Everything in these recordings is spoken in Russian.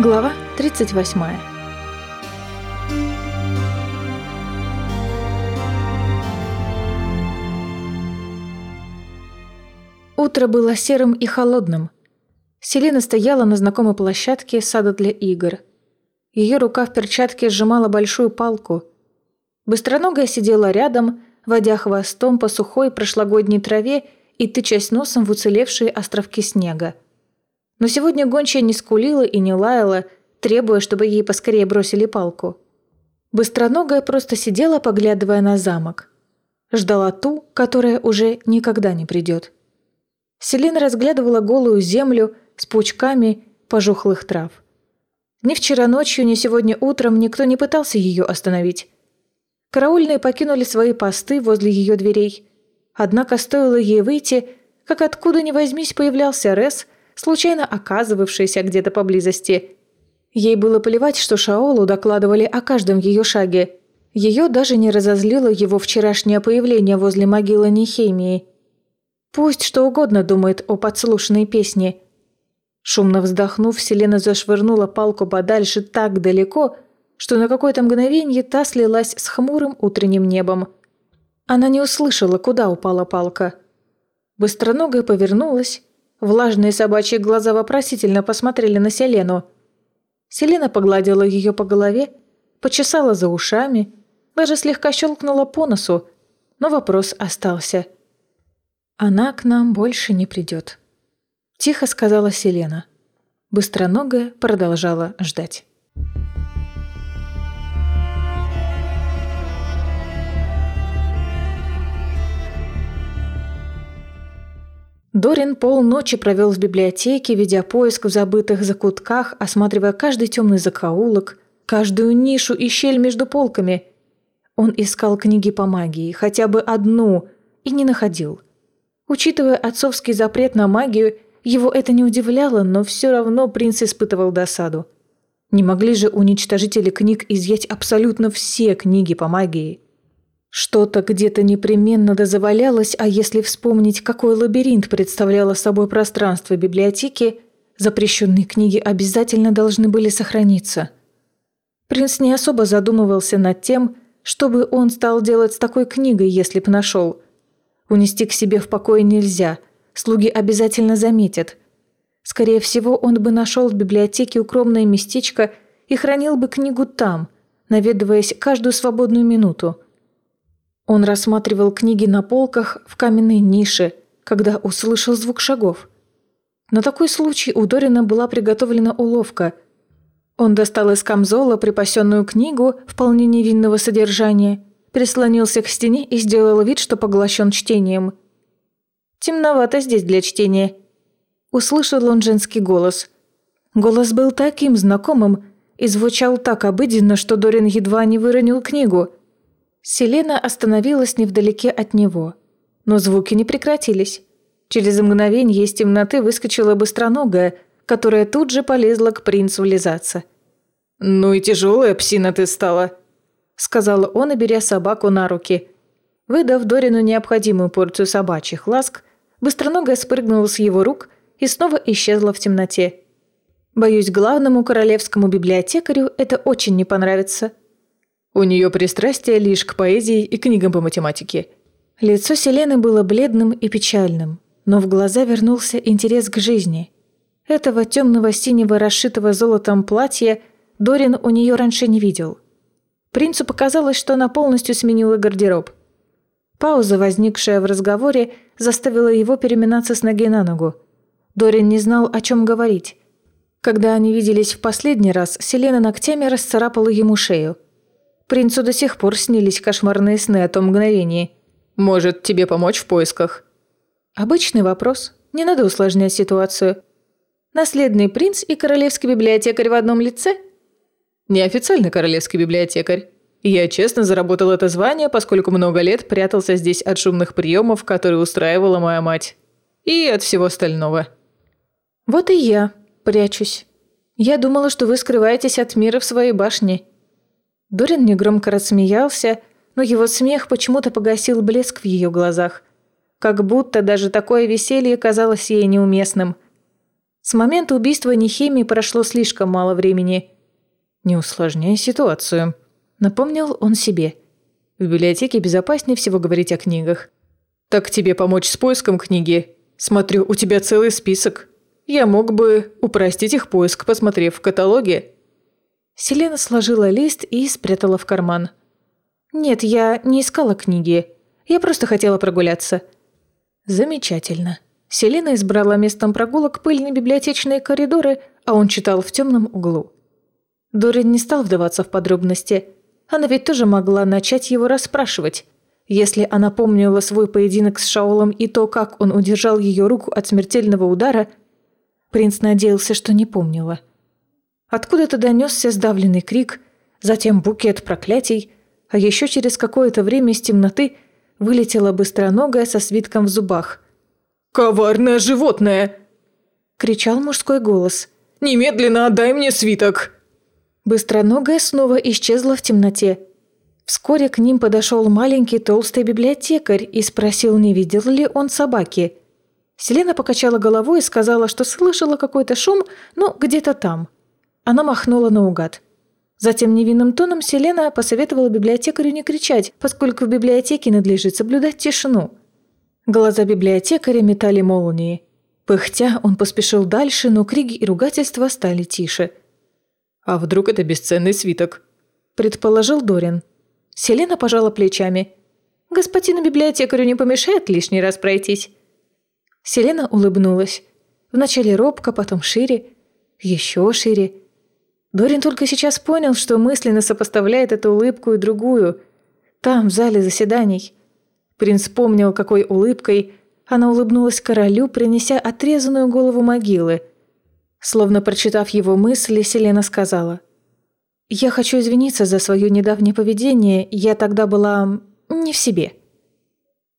Глава 38 Утро было серым и холодным. Селена стояла на знакомой площадке сада для игр. Ее рука в перчатке сжимала большую палку. Быстроногая сидела рядом, водя хвостом по сухой прошлогодней траве и тычась носом в уцелевшие островки снега. Но сегодня гончая не скулила и не лаяла, требуя, чтобы ей поскорее бросили палку. Быстроногая просто сидела, поглядывая на замок. Ждала ту, которая уже никогда не придет. Селена разглядывала голую землю с пучками пожухлых трав. Ни вчера ночью, ни сегодня утром никто не пытался ее остановить. Караульные покинули свои посты возле ее дверей. Однако стоило ей выйти, как откуда ни возьмись появлялся Рес – случайно оказывавшаяся где-то поблизости. Ей было плевать, что Шаолу докладывали о каждом ее шаге. Ее даже не разозлило его вчерашнее появление возле могилы Нехемии. Пусть что угодно думает о подслушанной песне. Шумно вздохнув, Селена зашвырнула палку подальше так далеко, что на какое-то мгновение та слилась с хмурым утренним небом. Она не услышала, куда упала палка. Быстроногая повернулась Влажные собачьи глаза вопросительно посмотрели на Селену. Селена погладила ее по голове, почесала за ушами, даже слегка щелкнула по носу, но вопрос остался. «Она к нам больше не придет», – тихо сказала Селена. Быстроногая продолжала ждать. Дорин полночи провел в библиотеке, ведя поиск в забытых закутках, осматривая каждый темный закоулок, каждую нишу и щель между полками. Он искал книги по магии, хотя бы одну, и не находил. Учитывая отцовский запрет на магию, его это не удивляло, но все равно принц испытывал досаду. Не могли же уничтожители книг изъять абсолютно все книги по магии. Что-то где-то непременно дозволялось, а если вспомнить, какой лабиринт представляло собой пространство библиотеки, запрещенные книги обязательно должны были сохраниться. Принц не особо задумывался над тем, что бы он стал делать с такой книгой, если б нашел. Унести к себе в покое нельзя, слуги обязательно заметят. Скорее всего, он бы нашел в библиотеке укромное местечко и хранил бы книгу там, наведываясь каждую свободную минуту – он рассматривал книги на полках в каменной нише, когда услышал звук шагов. На такой случай у Дорина была приготовлена уловка. Он достал из камзола припасенную книгу вполне невинного содержания, прислонился к стене и сделал вид, что поглощен чтением. «Темновато здесь для чтения», – услышал он женский голос. Голос был таким знакомым и звучал так обыденно, что Дорин едва не выронил книгу – Селена остановилась невдалеке от него. Но звуки не прекратились. Через мгновение из темноты выскочила быстроногая, которая тут же полезла к принцу лизаться. «Ну и тяжелая псина ты стала», — сказал он, беря собаку на руки. Выдав Дорину необходимую порцию собачьих ласк, быстроногая спрыгнула с его рук и снова исчезла в темноте. Боюсь, главному королевскому библиотекарю это очень не понравится. У нее пристрастие лишь к поэзии и книгам по математике. Лицо Селены было бледным и печальным, но в глаза вернулся интерес к жизни. Этого темного синего расшитого золотом платья Дорин у нее раньше не видел. Принцу показалось, что она полностью сменила гардероб. Пауза, возникшая в разговоре, заставила его переминаться с ноги на ногу. Дорин не знал, о чем говорить. Когда они виделись в последний раз, Селена ногтями расцарапала ему шею – Принцу до сих пор снились кошмарные сны о том мгновении. «Может, тебе помочь в поисках?» Обычный вопрос. Не надо усложнять ситуацию. Наследный принц и королевский библиотекарь в одном лице? Неофициальный королевский библиотекарь. Я честно заработал это звание, поскольку много лет прятался здесь от шумных приемов, которые устраивала моя мать. И от всего остального. Вот и я прячусь. Я думала, что вы скрываетесь от мира в своей башне. Дорин негромко рассмеялся, но его смех почему-то погасил блеск в ее глазах. Как будто даже такое веселье казалось ей неуместным. С момента убийства Нехемии прошло слишком мало времени. «Не усложняй ситуацию», — напомнил он себе. «В библиотеке безопаснее всего говорить о книгах». «Так тебе помочь с поиском книги? Смотрю, у тебя целый список. Я мог бы упростить их поиск, посмотрев в каталоге». Селена сложила лист и спрятала в карман. «Нет, я не искала книги. Я просто хотела прогуляться». «Замечательно». Селена избрала местом прогулок пыльные библиотечные коридоры, а он читал в темном углу. Дорин не стал вдаваться в подробности. Она ведь тоже могла начать его расспрашивать. Если она помнила свой поединок с Шаолом и то, как он удержал ее руку от смертельного удара, принц надеялся, что не помнила. Откуда-то донесся сдавленный крик, затем букет проклятий, а еще через какое-то время из темноты вылетела быстроногая со свитком в зубах – «Коварное животное!» – кричал мужской голос. «Немедленно отдай мне свиток!» Быстроногая снова исчезла в темноте. Вскоре к ним подошел маленький толстый библиотекарь и спросил, не видел ли он собаки. Селена покачала головой и сказала, что слышала какой-то шум, но где-то там. Она махнула наугад. Затем невинным тоном Селена посоветовала библиотекарю не кричать, поскольку в библиотеке надлежит соблюдать тишину – Глаза библиотекаря метали молнии. Пыхтя, он поспешил дальше, но крики и ругательства стали тише. «А вдруг это бесценный свиток?» – предположил Дорин. Селена пожала плечами. «Господину библиотекарю не помешает лишний раз пройтись?» Селена улыбнулась. Вначале робко, потом шире, еще шире. Дорин только сейчас понял, что мысленно сопоставляет эту улыбку и другую. Там, в зале заседаний – Принц помнил, какой улыбкой она улыбнулась королю, принеся отрезанную голову могилы. Словно прочитав его мысли, Селена сказала. «Я хочу извиниться за свое недавнее поведение, я тогда была... не в себе».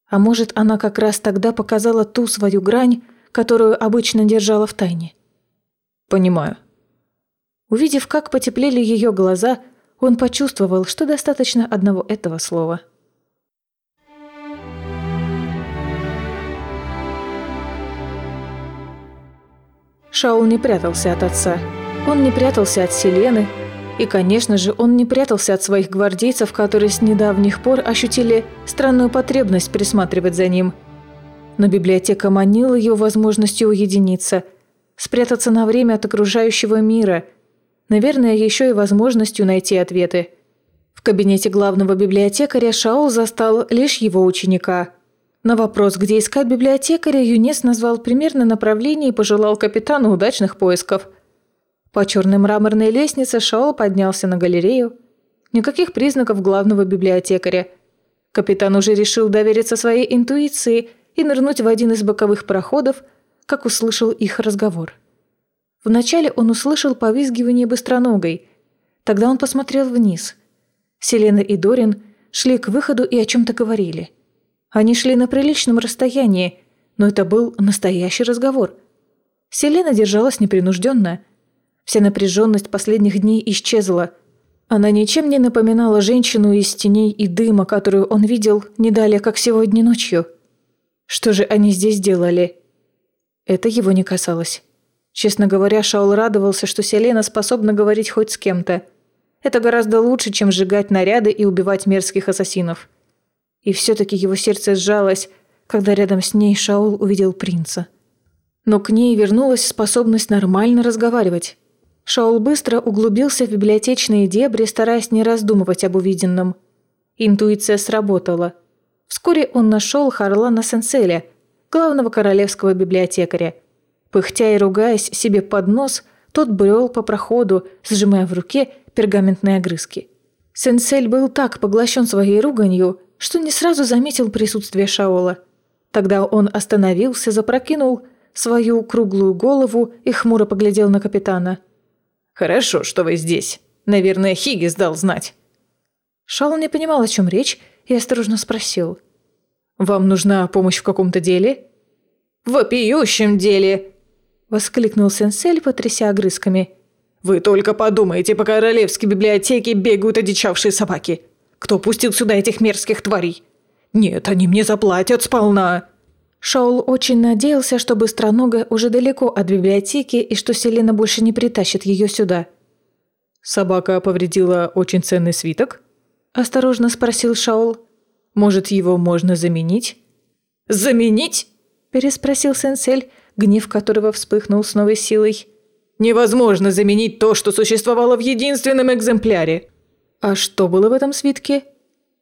А может, она как раз тогда показала ту свою грань, которую обычно держала в тайне. «Понимаю». Увидев, как потеплели ее глаза, он почувствовал, что достаточно одного этого слова – Шаул не прятался от отца. Он не прятался от Селены. И, конечно же, он не прятался от своих гвардейцев, которые с недавних пор ощутили странную потребность присматривать за ним. Но библиотека манила его возможностью уединиться, спрятаться на время от окружающего мира, наверное, еще и возможностью найти ответы. В кабинете главного библиотекаря Шаул застал лишь его ученика – на вопрос, где искать библиотекаря, Юнес назвал примерно направление и пожелал капитану удачных поисков. По черной мраморной лестнице Шаол поднялся на галерею. Никаких признаков главного библиотекаря. Капитан уже решил довериться своей интуиции и нырнуть в один из боковых проходов, как услышал их разговор. Вначале он услышал повизгивание быстроногой. Тогда он посмотрел вниз. Селена и Дорин шли к выходу и о чем-то говорили – они шли на приличном расстоянии, но это был настоящий разговор. Селена держалась непринужденно. Вся напряженность последних дней исчезла. Она ничем не напоминала женщину из теней и дыма, которую он видел не далее, как сегодня ночью. Что же они здесь делали? Это его не касалось. Честно говоря, Шаул радовался, что Селена способна говорить хоть с кем-то. Это гораздо лучше, чем сжигать наряды и убивать мерзких ассасинов. И все-таки его сердце сжалось, когда рядом с ней Шаул увидел принца. Но к ней вернулась способность нормально разговаривать. Шаул быстро углубился в библиотечные дебри, стараясь не раздумывать об увиденном. Интуиция сработала. Вскоре он нашел Харлана Сенселя, главного королевского библиотекаря. Пыхтя и ругаясь себе под нос, тот брел по проходу, сжимая в руке пергаментные огрызки. Сенсель был так поглощен своей руганью, что не сразу заметил присутствие Шаола. Тогда он остановился, запрокинул свою круглую голову и хмуро поглядел на капитана. «Хорошо, что вы здесь. Наверное, Хиггис дал знать». Шаол не понимал, о чем речь, и осторожно спросил. «Вам нужна помощь в каком-то деле?» «В вопиющем деле!» – воскликнул Сенсель, потряся огрызками. «Вы только подумайте, по королевской библиотеке бегают одичавшие собаки. Кто пустил сюда этих мерзких тварей? Нет, они мне заплатят сполна». Шаул очень надеялся, что Быстроногая уже далеко от библиотеки и что Селена больше не притащит ее сюда. «Собака повредила очень ценный свиток?» – осторожно спросил Шаул. «Может, его можно заменить?» «Заменить?» – переспросил Сенсель, гнев которого вспыхнул с новой силой. «Невозможно заменить то, что существовало в единственном экземпляре». «А что было в этом свитке?»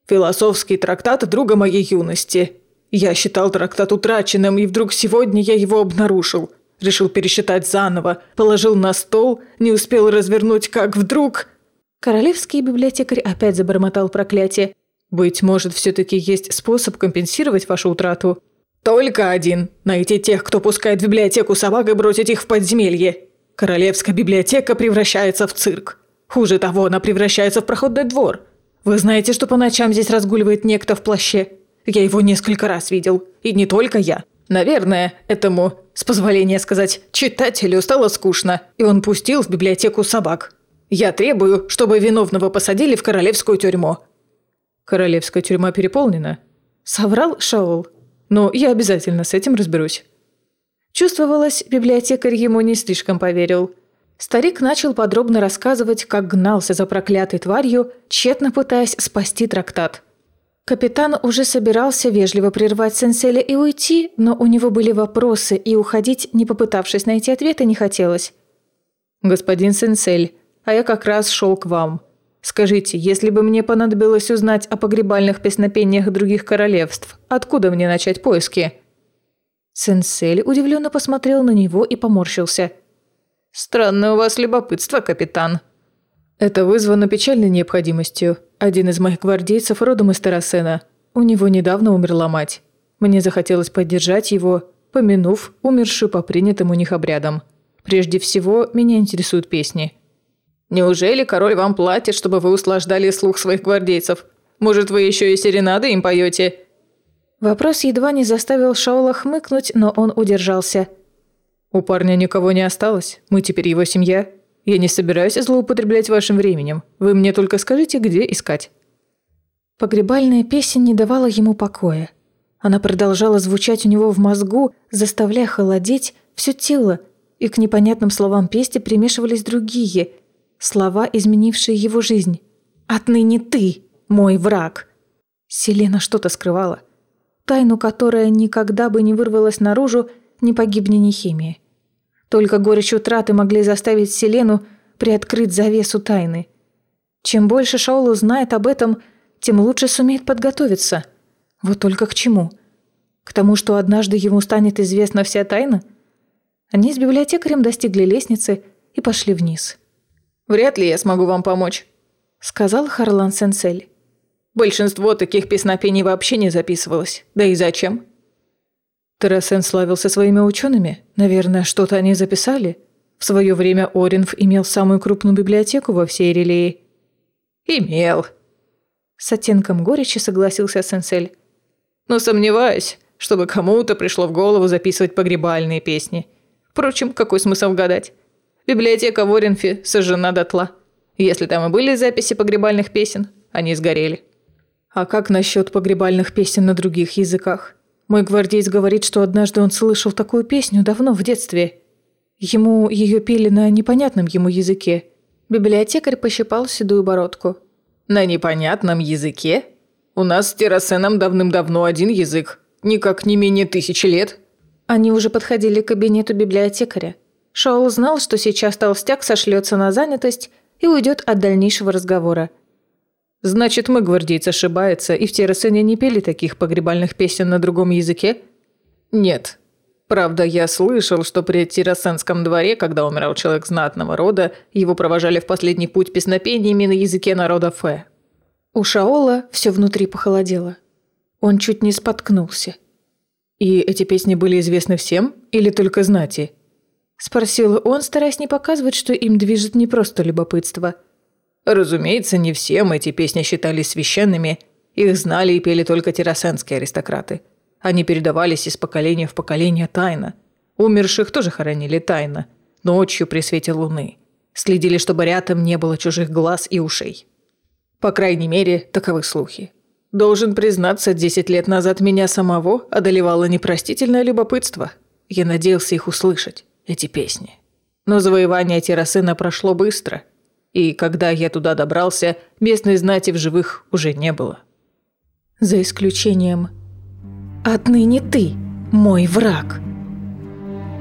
«Философский трактат друга моей юности. Я считал трактат утраченным, и вдруг сегодня я его обнаружил. Решил пересчитать заново, положил на стол, не успел развернуть, как вдруг...» Королевский библиотекарь опять забормотал проклятие. «Быть может, все-таки есть способ компенсировать вашу утрату?» «Только один. Найти тех, кто пускает в библиотеку собак и бросить их в подземелье. Королевская библиотека превращается в цирк. Хуже того, она превращается в проходный двор. Вы знаете, что по ночам здесь разгуливает некто в плаще? Я его несколько раз видел. И не только я. Наверное, этому, с позволения сказать, читателю стало скучно, и он пустил в библиотеку собак. Я требую, чтобы виновного посадили в королевскую тюрьму». «Королевская тюрьма переполнена», — соврал Шаул. «Но я обязательно с этим разберусь». Чувствовалось, библиотекарь ему не слишком поверил. Старик начал подробно рассказывать, как гнался за проклятой тварью, тщетно пытаясь спасти трактат. Капитан уже собирался вежливо прервать Сенселя и уйти, но у него были вопросы, и уходить, не попытавшись найти ответа, не хотелось. «Господин Сенсель, а я как раз шел к вам. Скажите, если бы мне понадобилось узнать о погребальных песнопениях других королевств, откуда мне начать поиски?» Сенсель удивленно посмотрел на него и поморщился. «Странное у вас любопытство, капитан». «Это вызвано печальной необходимостью. Один из моих гвардейцев родом из Тарасена. У него недавно умерла мать. Мне захотелось поддержать его, помянув умершую по принятым у них обрядам. Прежде всего, меня интересуют песни». Неужели король вам платит, чтобы вы услаждали слух своих гвардейцев? Может, вы еще и серенады им поете?» Вопрос едва не заставил Шаула хмыкнуть, но он удержался. «У парня никого не осталось. Мы теперь его семья. Я не собираюсь злоупотреблять вашим временем. Вы мне только скажите, где искать». Погребальная песня не давала ему покоя. Она продолжала звучать у него в мозгу, заставляя холодеть все тело, и к непонятным словам песни примешивались другие – Слова, изменившие его жизнь. «Отныне ты, мой враг!» Селена что-то скрывала. Тайну, которая никогда бы не вырвалась наружу, не погибни ни химии. Только горечь утраты могли заставить Селену приоткрыть завесу тайны. Чем больше Шаул узнает об этом, тем лучше сумеет подготовиться. Вот только к чему? К тому, что однажды ему станет известна вся тайна? Они с библиотекарем достигли лестницы и пошли вниз. Вряд ли я смогу вам помочь», — сказал Харлан Сенсель. «Большинство таких песнопений вообще не записывалось. Да и зачем?» Террасен славился своими учеными. Наверное, что-то они записали. В свое время Оринф имел самую крупную библиотеку во всей Релее. «Имел», — с оттенком горечи согласился Сенсель. «Но сомневаюсь, чтобы кому-то пришло в голову записывать погребальные песни. Впрочем, какой смысл гадать? Библиотека в Оренфе сожжена дотла. Если там и были записи погребальных песен, они сгорели. А как насчет погребальных песен на других языках? Мой гвардейц говорит, что однажды он слышал такую песню давно в детстве. Ему ее пели на непонятном ему языке. Библиотекарь пощипал седую бородку. «На непонятном языке? У нас с Террасеном давным-давно один язык. Никак не менее тысячи лет». Они уже подходили к кабинету библиотекаря. Шоул знал, что сейчас толстяк сошлется на занятость и уйдет от дальнейшего разговора. «Значит, мы, гвардейцы, ошибается, и в Террасене не пели таких погребальных песен на другом языке?» «Нет. Правда, я слышал, что при Террасенском дворе, когда умирал человек знатного рода, его провожали в последний путь песнопениями на языке народа Фе». У Шаола все внутри похолодело. Он чуть не споткнулся. «И эти песни были известны всем или только знати?» Спросил он, стараясь не показывать, что им движет не просто любопытство. Разумеется, не всем эти песни считались священными. Их знали и пели только террасенские аристократы. Они передавались из поколения в поколение тайно. Умерших тоже хоронили тайно, ночью при свете луны. Следили, чтобы рядом не было чужих глаз и ушей. По крайней мере, таковы слухи. Должен признаться, десять лет назад меня самого одолевало непростительное любопытство. Я надеялся их услышать, эти песни. Но завоевание Террасена прошло быстро, и когда я туда добрался, местной знати в живых уже не было. За исключением «Отныне ты, мой враг!»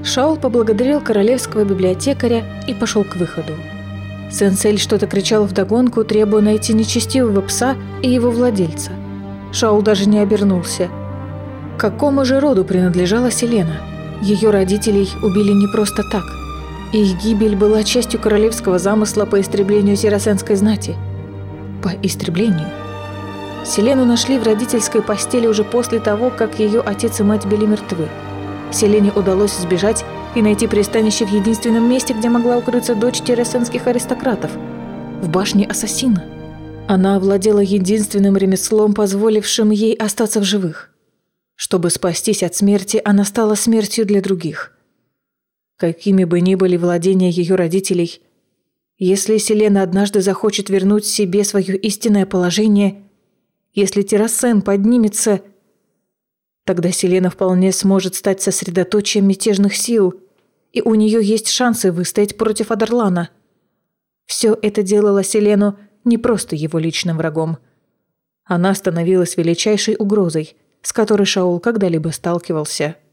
Шаул поблагодарил королевского библиотекаря и пошел к выходу. Сенсель что-то кричал вдогонку, требуя найти нечестивого пса и его владельца. Шаул даже не обернулся. К какому же роду принадлежала Селена? Ее родителей убили не просто так. Их гибель была частью королевского замысла по истреблению сиросенской знати. По истреблению. Селену нашли в родительской постели уже после того, как ее отец и мать были мертвы. Селене удалось сбежать и найти пристанище в единственном месте, где могла укрыться дочь тересенских аристократов – в башне ассасина. Она овладела единственным ремеслом, позволившим ей остаться в живых. Чтобы спастись от смерти, она стала смертью для других. Какими бы ни были владения ее родителей, если Селена однажды захочет вернуть себе свое истинное положение, если Террасен поднимется, тогда Селена вполне сможет стать сосредоточием мятежных сил – и у нее есть шансы выстоять против Адерлана. Все это делало Селену не просто его личным врагом. Она становилась величайшей угрозой, с которой Шаул когда-либо сталкивался –